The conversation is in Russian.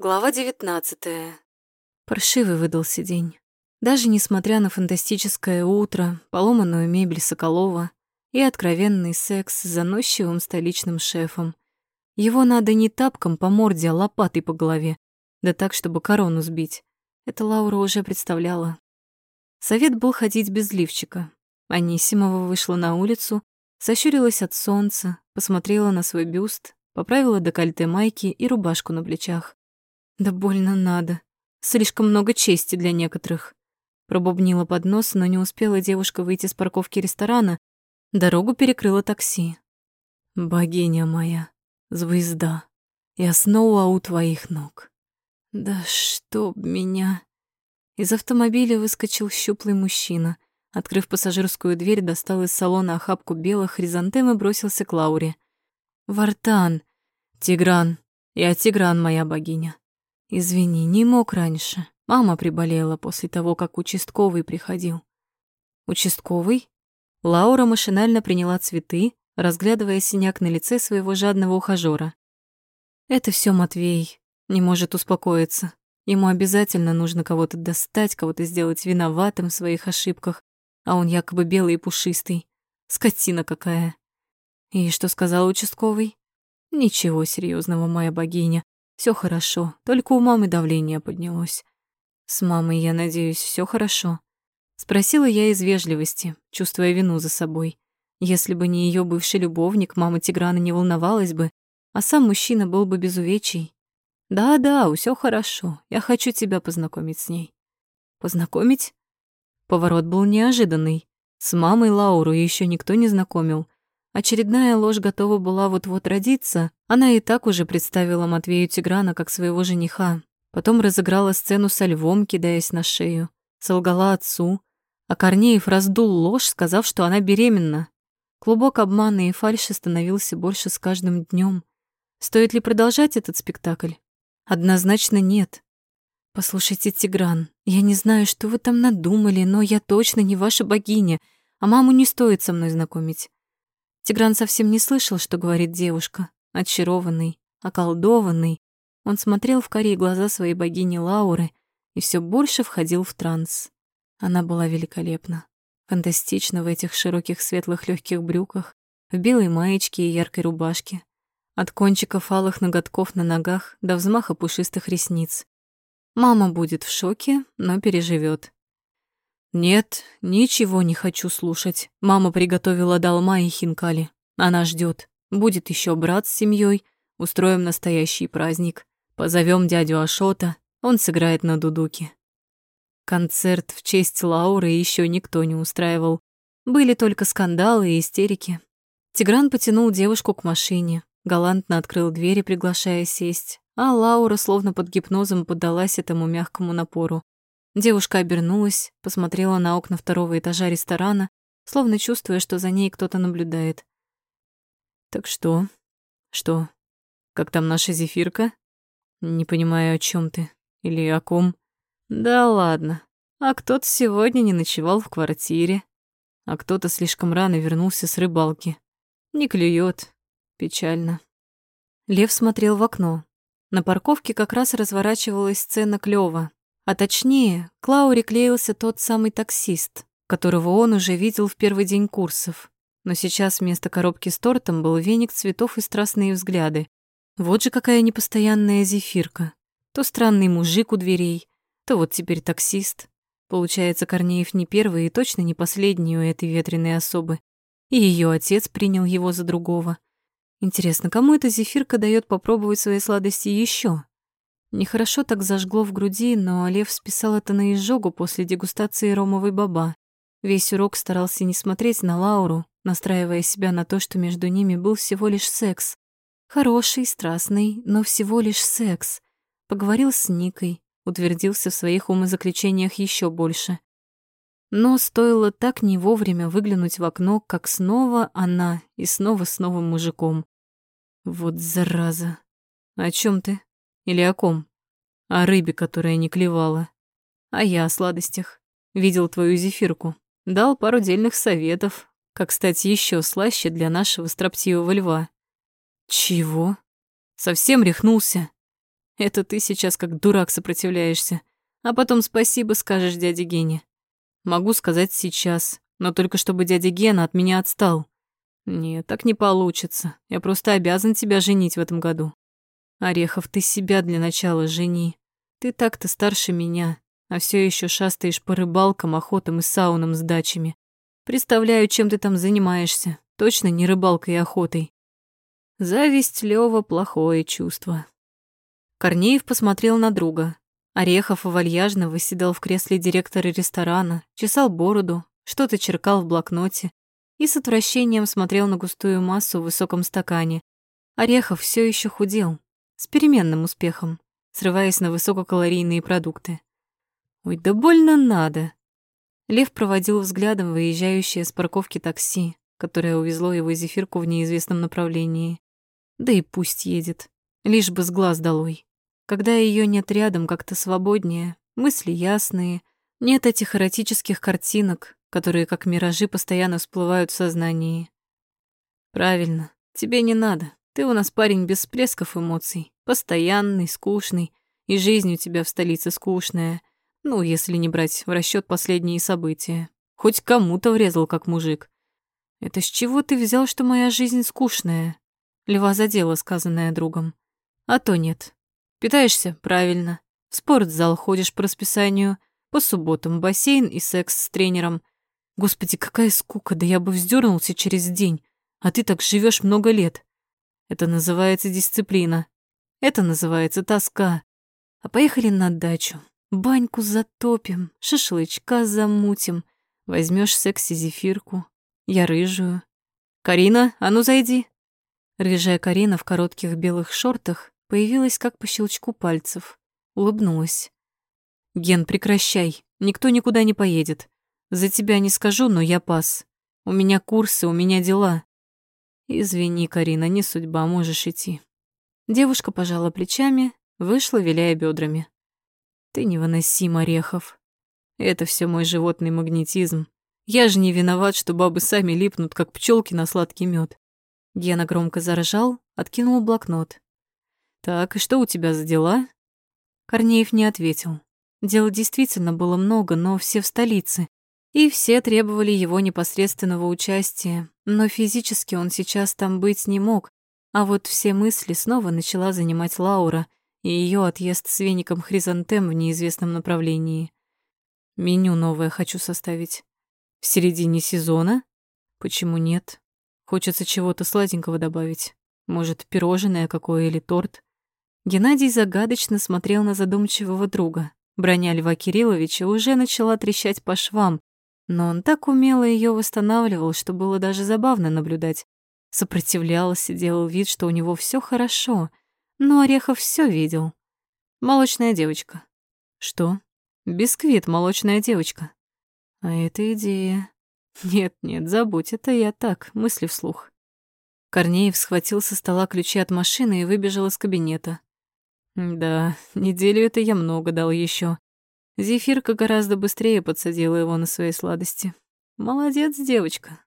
Глава девятнадцатая. Паршивый выдался день. Даже несмотря на фантастическое утро, поломанную мебель Соколова и откровенный секс с заносчивым столичным шефом. Его надо не тапком по морде, а лопатой по голове, да так, чтобы корону сбить. Это Лаура уже представляла. Совет был ходить без лифчика. Анисимова вышла на улицу, сощурилась от солнца, посмотрела на свой бюст, поправила декольте майки и рубашку на плечах. Да больно надо. Слишком много чести для некоторых. Пробубнила под нос, но не успела девушка выйти с парковки ресторана. Дорогу перекрыло такси. «Богиня моя, звезда, я снова у твоих ног». «Да чтоб меня...» Из автомобиля выскочил щуплый мужчина. Открыв пассажирскую дверь, достал из салона охапку белых хризантем и бросился к Лауре. «Вартан! Тигран! Я Тигран, моя богиня!» «Извини, не мог раньше. Мама приболела после того, как участковый приходил». «Участковый?» Лаура машинально приняла цветы, разглядывая синяк на лице своего жадного ухажёра. «Это все Матвей. Не может успокоиться. Ему обязательно нужно кого-то достать, кого-то сделать виноватым в своих ошибках, а он якобы белый и пушистый. Скотина какая». «И что сказал участковый?» «Ничего серьезного, моя богиня. Все хорошо, только у мамы давление поднялось. С мамой, я надеюсь, все хорошо. Спросила я из вежливости, чувствуя вину за собой. Если бы не ее бывший любовник, мама Тиграна не волновалась бы, а сам мужчина был бы без увечий. Да-да, все хорошо. Я хочу тебя познакомить с ней. Познакомить? Поворот был неожиданный. С мамой Лауру еще никто не знакомил. Очередная ложь готова была вот-вот родиться. Она и так уже представила Матвею Тиграна как своего жениха. Потом разыграла сцену со львом, кидаясь на шею. Солгала отцу. А Корнеев раздул ложь, сказав, что она беременна. Клубок обмана и фальши становился больше с каждым днем. Стоит ли продолжать этот спектакль? Однозначно нет. Послушайте, Тигран, я не знаю, что вы там надумали, но я точно не ваша богиня, а маму не стоит со мной знакомить. Тигран совсем не слышал, что говорит девушка. Очарованный, околдованный, он смотрел в карие глаза своей богини Лауры и все больше входил в транс. Она была великолепна, фантастична в этих широких светлых легких брюках, в белой маечке и яркой рубашке, от кончиков алых ноготков на ногах до взмаха пушистых ресниц. Мама будет в шоке, но переживет. «Нет, ничего не хочу слушать. Мама приготовила долма и хинкали. Она ждет. Будет еще брат с семьей. Устроим настоящий праздник. Позовем дядю Ашота. Он сыграет на дудуке». Концерт в честь Лауры еще никто не устраивал. Были только скандалы и истерики. Тигран потянул девушку к машине, галантно открыл дверь, приглашая сесть, а Лаура словно под гипнозом поддалась этому мягкому напору. Девушка обернулась, посмотрела на окна второго этажа ресторана, словно чувствуя, что за ней кто-то наблюдает. «Так что? Что? Как там наша зефирка? Не понимаю, о чем ты. Или о ком? Да ладно. А кто-то сегодня не ночевал в квартире. А кто-то слишком рано вернулся с рыбалки. Не клюет. Печально». Лев смотрел в окно. На парковке как раз разворачивалась сцена клёва. А точнее, к Лауре клеился тот самый таксист, которого он уже видел в первый день курсов. Но сейчас вместо коробки с тортом был веник цветов и страстные взгляды. Вот же какая непостоянная зефирка. То странный мужик у дверей, то вот теперь таксист. Получается, Корнеев не первый и точно не последний у этой ветреной особы. И ее отец принял его за другого. Интересно, кому эта зефирка дает попробовать свои сладости еще? Нехорошо так зажгло в груди, но Лев списал это на изжогу после дегустации ромовой баба. Весь урок старался не смотреть на Лауру, настраивая себя на то, что между ними был всего лишь секс. Хороший, страстный, но всего лишь секс. Поговорил с Никой, утвердился в своих умозаключениях еще больше. Но стоило так не вовремя выглянуть в окно, как снова она и снова с новым мужиком. Вот зараза. О чем ты? Или о ком? О рыбе, которая не клевала. А я о сладостях. Видел твою зефирку. Дал пару дельных советов, как стать еще слаще для нашего строптивого льва. Чего? Совсем рехнулся? Это ты сейчас как дурак сопротивляешься, а потом спасибо скажешь дяде Гене. Могу сказать сейчас, но только чтобы дядя Гена от меня отстал. Нет, так не получится. Я просто обязан тебя женить в этом году. Орехов, ты себя для начала жени. Ты так-то старше меня, а все еще шастаешь по рыбалкам, охотам и саунам с дачами. Представляю, чем ты там занимаешься. Точно не рыбалкой и охотой. Зависть Лёва плохое чувство. Корнеев посмотрел на друга. Орехов вальяжно выседал в кресле директора ресторана, чесал бороду, что-то черкал в блокноте и с отвращением смотрел на густую массу в высоком стакане. Орехов все еще худел, с переменным успехом, срываясь на высококалорийные продукты. «Ой, да больно надо!» Лев проводил взглядом выезжающее с парковки такси, которое увезло его зефирку в неизвестном направлении. Да и пусть едет, лишь бы с глаз долой. Когда ее нет рядом, как-то свободнее, мысли ясные, нет этих эротических картинок, которые, как миражи, постоянно всплывают в сознании. Правильно, тебе не надо. Ты у нас парень без всплесков эмоций, постоянный, скучный, и жизнь у тебя в столице скучная. Ну, если не брать в расчет последние события. Хоть кому-то врезал, как мужик. Это с чего ты взял, что моя жизнь скучная? Льва задела сказанное другом. А то нет. Питаешься правильно. В спортзал ходишь по расписанию. По субботам бассейн и секс с тренером. Господи, какая скука, да я бы вздернулся через день. А ты так живешь много лет. Это называется дисциплина. Это называется тоска. А поехали на дачу. Баньку затопим, шашлычка замутим. Возьмешь секси-зефирку. Я рыжую. Карина, а ну зайди. Рыжая Карина в коротких белых шортах появилась как по щелчку пальцев. Улыбнулась. «Ген, прекращай. Никто никуда не поедет. За тебя не скажу, но я пас. У меня курсы, у меня дела». «Извини, Карина, не судьба, можешь идти». Девушка пожала плечами, вышла, виляя бедрами. «Ты невыносим, Орехов. Это все мой животный магнетизм. Я же не виноват, что бабы сами липнут, как пчелки на сладкий мед. Гена громко заржал, откинул блокнот. «Так, и что у тебя за дела?» Корнеев не ответил. Дел действительно было много, но все в столице. И все требовали его непосредственного участия, но физически он сейчас там быть не мог. А вот все мысли снова начала занимать Лаура и ее отъезд с веником хризантем в неизвестном направлении. Меню новое хочу составить. В середине сезона? Почему нет? Хочется чего-то сладенького добавить. Может, пирожное какое или торт. Геннадий загадочно смотрел на задумчивого друга. Броня Льва Кирилловича уже начала трещать по швам, но он так умело ее восстанавливал, что было даже забавно наблюдать. Сопротивлялся, делал вид, что у него все хорошо, но Орехов все видел. Молочная девочка. Что? Бисквит, молочная девочка. А это идея. Нет-нет, забудь, это я так, мысли вслух. Корнеев схватил со стола ключи от машины и выбежал из кабинета. Да, неделю это я много дал еще. Зефирка гораздо быстрее подсадила его на свои сладости. Молодец, девочка.